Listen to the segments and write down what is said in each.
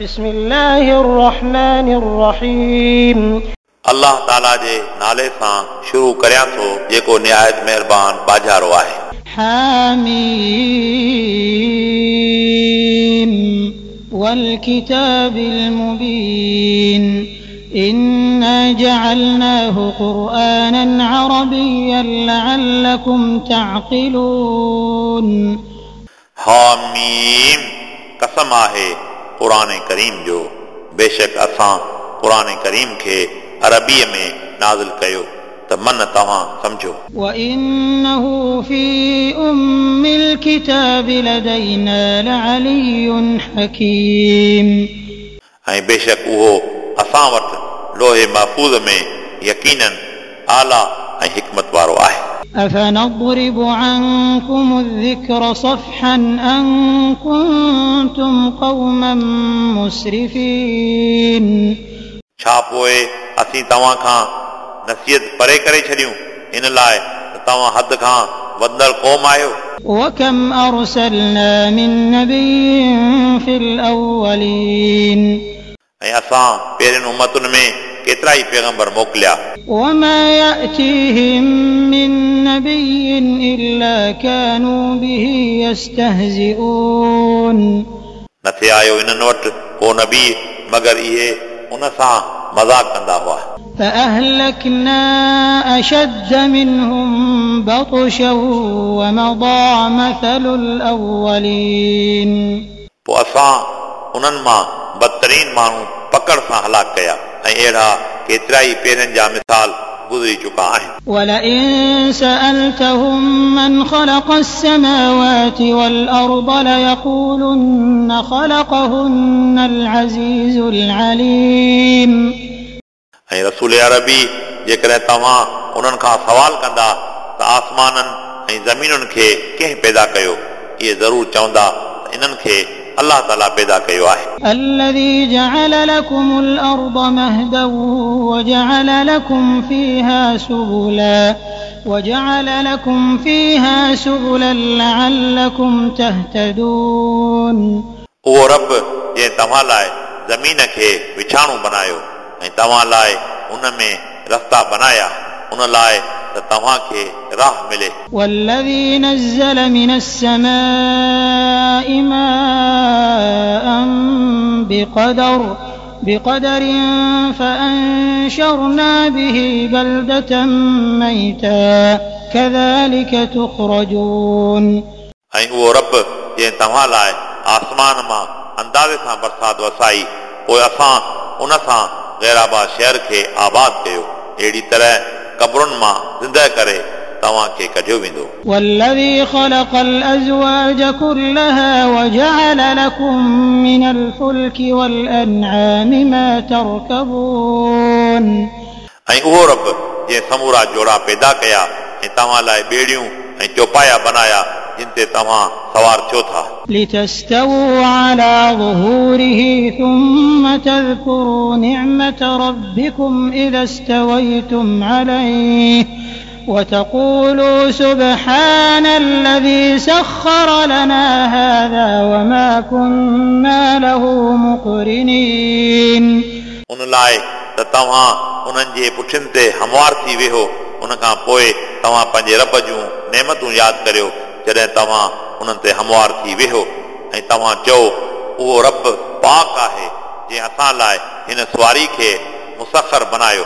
بسم الله الرحمن الرحيم. الله تعالى جي نالي سان شروع ڪريان ٿو جيڪو نهايت مهربان باجارو آهي حاميم والكتاب المبين إنا جعلناه قرآنا عربيا لعلكم تعقلون۔ حاميم قسم آهي क़ुर करीम जो बेशक असां क़ुर करीम खे अरबीअ में नाज़िल कयो त मन तव्हां सम्झो ऐं बेशक उहो असां वटि लोहे महफ़ूज़ में यकीनन आला ऐं हिकमत वारो आहे أفنضرب عنكم الذكر صفحا أن كنتم قوما مسرفين छा पोइ असीं तव्हां खां नसीहत परे करे छॾियूं इन लाइ त तव्हां हद खां वधंदड़ क़ौम आहियो وكم أرسلنا من نبي في الأولين ऐं असां पहिरियुनि उमतुनि में केतिरा ई पैगंबर मोकिलिया وما يأتيهم من نبي إلا كانوا به يستهزئون न थे आयो इन्हनि वटि को नबी मगर इहे उन सां मज़ाक कंदा हुआ فأهلكنا أشد منهم بطشا ومضى مثل الأولين पोइ असां उन्हनि मां बदतरीन माण्हू पकड़ सां हलाक कया ऐं अहिड़ा केतिरा ई पहिरियनि जा मिसाल गुज़री चुका आहिनि ولئن سألتهم من خلق السماوات والأرض ليقولن خلقهن العزيز العليم ऐं रसूल अरबी जेकॾहिं तव्हां उन्हनि खां सवाल कंदा त आसमाननि ऐं ज़मीनुनि खे कंहिं पैदा कयो इहे ज़रूरु चवंदा त इन्हनि खे الله تعالى پیدا کیو واحد الذي جعل لكم الأرض مهدا وجعل لكم فيها سبلا وجعل لكم فيها سبلا لعلكم تهتدون. هو رب جے تما لائے زمین کي وڇاڻو بنايو ۽ تما لائے ان رستا بنايا ان لائے ته تما راه ملي والذي نزل من السماء ماء بقدر بقدر فأنشرنا به بلدة ميتا كذلك تخرجون ऐं उहो रब जंहिं तव्हां लाइ आसमान मां अंदाज़े सां बरसाति वसाई पोइ असां उन सां गैराबाद शहर खे आबाद कयो अहिड़ी तरह कबरुनि मां ज़िंदह करे तव्हांखे कढियो वेंदो والذي خلق الأزواج كلها وجعل لكم من الفلك والأنعام ما تركبون ऐं उहो रब जंहिं समूरा जोड़ा पैदा कया ऐं तव्हां लाइ ॿेड़ियूं ऐं चौपाया बनाया जिन ते तव्हां सवार थियो था لتستووا على ظهوره ثم تذكروا نعمة ربكم إذا استويتم عليه وتقولوا سبحان الذي سخر لنا هذا وما كنا له مقرنين उन लाइ त तव्हां उन्हनि जे पुठियुनि ते हमवार थी वेहो उन खां पोइ तव्हां पंहिंजे रब जूं नेमतूं यादि करियो जॾहिं तव्हां उन्हनि ते हमवार थी वेहो ऐं तव्हां चओ उहो रब पाक आहे जंहिं असां लाइ हिन सुवारी खे मुसखर बनायो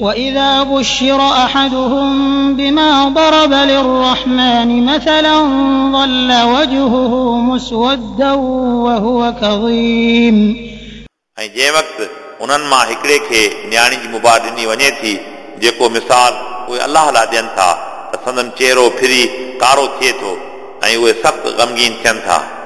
وإذا بشر أحدهم بما ضرب للرحمن مثلا ظل وجهه مسودا وهو كظيم ऐं जंहिं वक़्तु उन्हनि मां हिकिड़े खे न्याणी जी मुबार ॾिनी वञे थी जेको मिसाल उहे अलाह लाइ ॾियनि था त संदन चहिरो फिरी कारो थिए थो ऐं उहे सख़्तु ग़मगीन थियनि था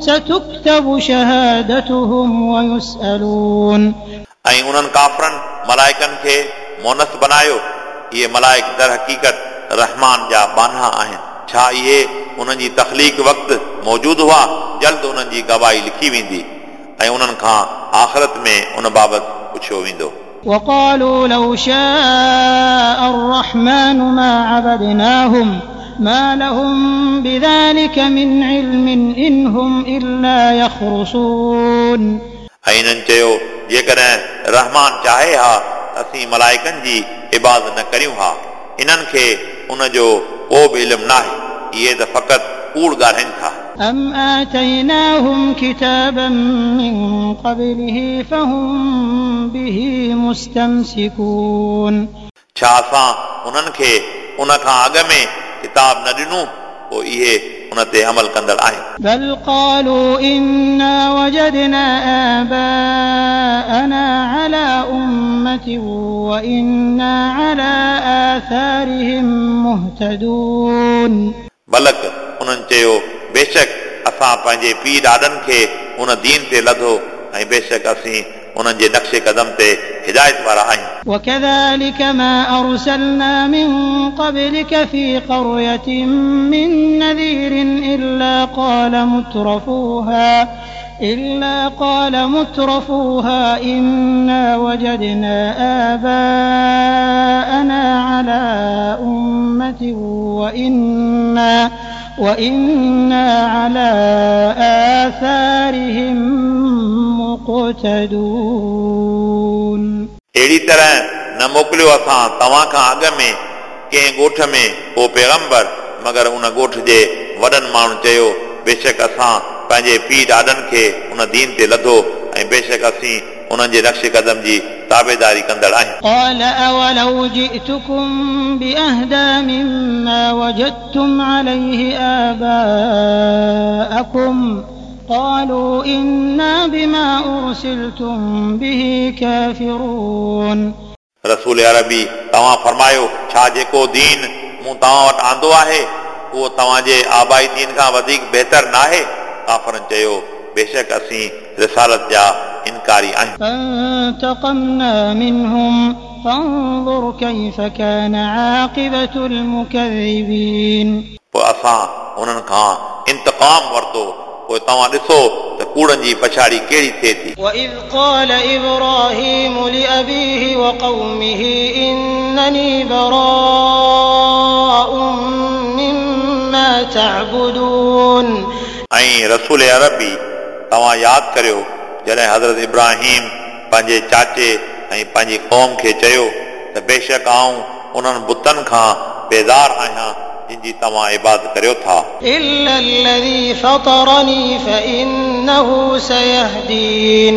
ستكتب شهادتهم ويسألون ऐं उन्हनि काफ़रनि मलाइकनि खे मोनस बनायो इहे मलाइक दर हक़ीक़त रहमान जा बाना आहिनि छा इहे उन्हनि जी तख़लीक़ वक़्तु मौजूदु हुआ जल्द उन्हनि जी गवाही लिखी वेंदी ऐं उन्हनि खां आख़िरत में उन बाबति पुछियो वेंदो وقالوا لو شاء الرحمن ما عبدناهم ما لهم بذلك من علم إن هم إلا يخرصون ऐं इन्हनि चयो जेकॾहिं रहमान चाहे हा त असीं मलाइकनि जी इबादत न करियूं हा इन्हनि खे उन जो को बि इल्मु नाहे इहे त फ़क़ति कूड़ ॻाल्हाइनि था أم آتيناهم كتابا من قبله فهم به مستمسكون छा असां उन्हनि खे उन खां अॻ में किताब न ॾिनो पोइ इहे उन ते अमल कंदड़ आहिनि بل قالوا إنا وجدنا آباءنا على أمة وإنا على آثارهم مهتدون बलक उन्हनि चयो बेशक असां पंहिंजे पीउ ॾाॾनि खे उन दीन ते लधो ऐं बेशक असीं انہن جي نقش قدم تي هدايت وارا آهن وكذلك ما أرسلنا من قبلك في قرية من نذير إلا قال مترفوها إلا قال مترفوها إنا وجدنا آباءنا على أمة وإنا وإنا على آثارهم مقتدون अहिड़ी तरह न मोकिलियो असां तव्हां खां अॻ में कंहिं ॻोठ में को पैगंबर मगर उन ॻोठ जे वॾनि माण्हू चयो बेशक असां पंहिंजे पीउ ॾाॾनि खे उन दीन ते लधो ऐं बेशक असीं उन्हनि जे नक्श कदम जी ताबेदारी कंदड़ आहियूं قال أولو جئتكم بأهدى مما وجدتم عليه آباءكم قالوا إنا بما أرسلتم به كافرون रसूल अरबी तव्हां फरमायो छा जेको दीन मूं तव्हां वटि आंदो आहे उहो तव्हांजे आबाई दीन खां वधीक बहितर न आहे काफ़रनि चयो बेशक असीं रिसालत जा इनकारी आहियूं فانتقمنا منهم فانظر كيف كان عاقبة المكذبين पोइ असां उन्हनि खां इंतक़ाम वरितो पोइ तव्हां ॾिसो त कूड़नि जी पछाड़ी कहिड़ी थिए थी وإذ قال إبراهيم لأبيه وقومه إنني براء مما تعبدون ऐं रसूल अरबी तव्हां यादि करियो जॾहिं हज़रत इब्राहिम पंहिंजे चाचे ऐं पंहिंजी क़ौम खे चयो त बेशक आऊं उन्हनि बुतनि खां बेज़ार आहियां जिन जी तव्हां इबादत करियो था إلا الذي فطرني فإنه سيهدين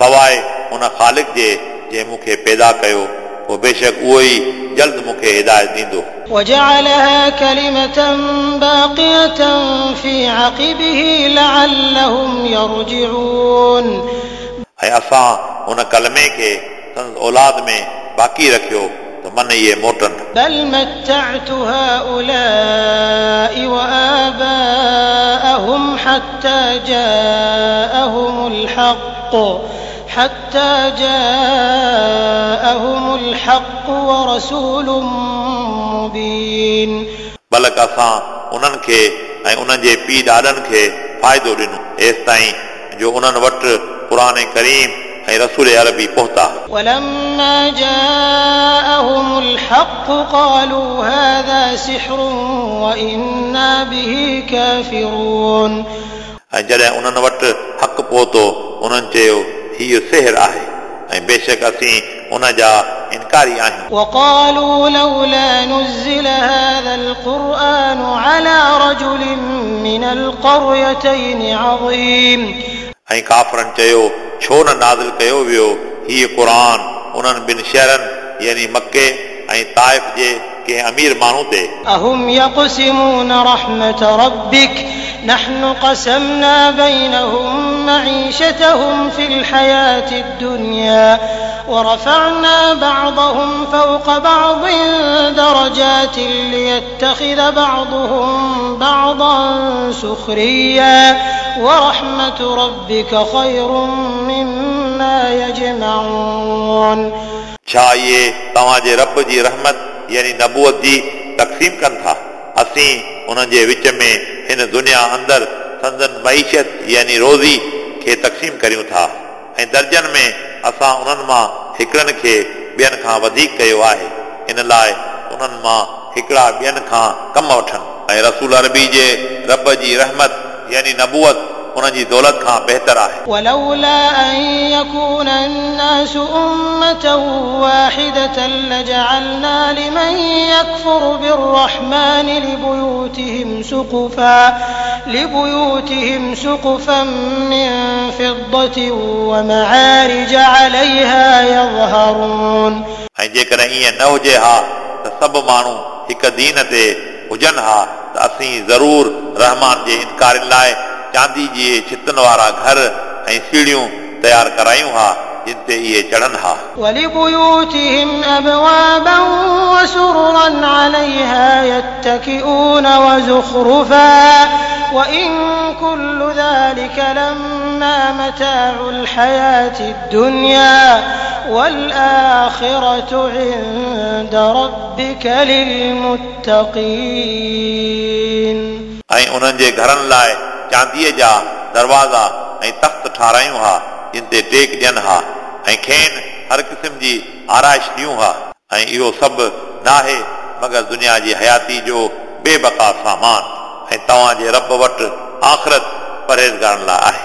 सवाइ उन ख़ालिक जे जंहिं मूंखे पैदा कयो पोइ बेशक उहो ई जल्द मूंखे हिदायत ॾींदो وجعلها كلمة باقية في عقبه لعلهم يرجعون ऐं असां उन कलमे खे संदसि औलाद में बाक़ी रखियो منية موتن بل متعت هؤلاء وآباءهم حتى جاءهم الحق حتى جاءهم الحق ورسول مبين. بلک اساں انن کي ۽ انن جي پي ڏاڏن کي فائدو ڏنو ايستائين جو انن وٽ قرآن کریم ऐं रसूल अरबी पहुता ولما فلما جاءهم الحق قالوا هذا سحر وإنا به كافرون ऐं जॾहिं उन्हनि वटि हक़ पहुतो उन्हनि चयो हीउ सिहर आहे ऐं बेशक असीं उन जा इनकारी आहियूं وقالوا لولا نزل هذا القرآن على رجل من القريتين عظيم ऐं काफ़रनि चयो छो न नाज़िल कयो वियो हीउ क़ुर उन्हनि ॿिनि शहरनि यानी मके ऐं ताइफ़ जे कंहिं अमीर माण्हू ते أهم يقسمون رحمة ربك نحن قسمنا بينهم معيشتهم في الحياة الدنيا ورفعنا بعضهم فوق بعض درجات ليتخذ بعضهم بعضا سخريا ورحمة ربك خير مما يجمعون छा इहे तव्हांजे रब जी रहमत यानी नबूअत जी तक़सीम कनि था असीं उन्हनि जे विच में हिन दुनिया अंदरि संदन मईशत यानी रोज़ी खे तक़सीम करियूं था ऐं दर्जनि में असां उन्हनि मां हिकिड़नि खे ॿियनि खां वधीक कयो आहे इन लाइ उन्हनि मां हिकिड़ा ॿियनि खां कम वठनि ऐं रसूल अरबी जे रब जी रहमत यानी नबूअत उन जी दौलत खां बहितर आहे ولولا أن يكون الناس أمة واحدة لجعلنا لمن يكفر بالرحمن لبيوتهم سقفا لبيوتهم سقفا من فضة ومعارج عليها يظهرون ऐं जेकॾहिं ईअं न हुजे हा त सभु माण्हू हिक दीन ते हुजनि हा त असीं ज़रूर रहमान जे इनकार लाइ चांदी जे छितनि वारा घर ऐं सीढ़ियूं तयारु करायूं हा जिन ते इहे चढ़नि हा ولبيوتهم أبوابا وسررا عليها يتكئون وزخرفا وإن كل ذلك لما متاع الحياة الدنيا والآخرة عند ربك للمتقين ऐं उन्हनि जे घरनि लाइ चांदीअ जा दरवाज़ा ऐं तख़्त ठारायूं हा जिन ते टेक ॾियनि हा ऐं खेनि हर क़िस्म जी आराइश ॾियूं हा ऐं इहो सभु नाहे मगर दुनिया जी हयाती जो बेबका सामान ऐं तव्हांजे रब वटि आख़िरत परहेज़गारनि लाइ आहे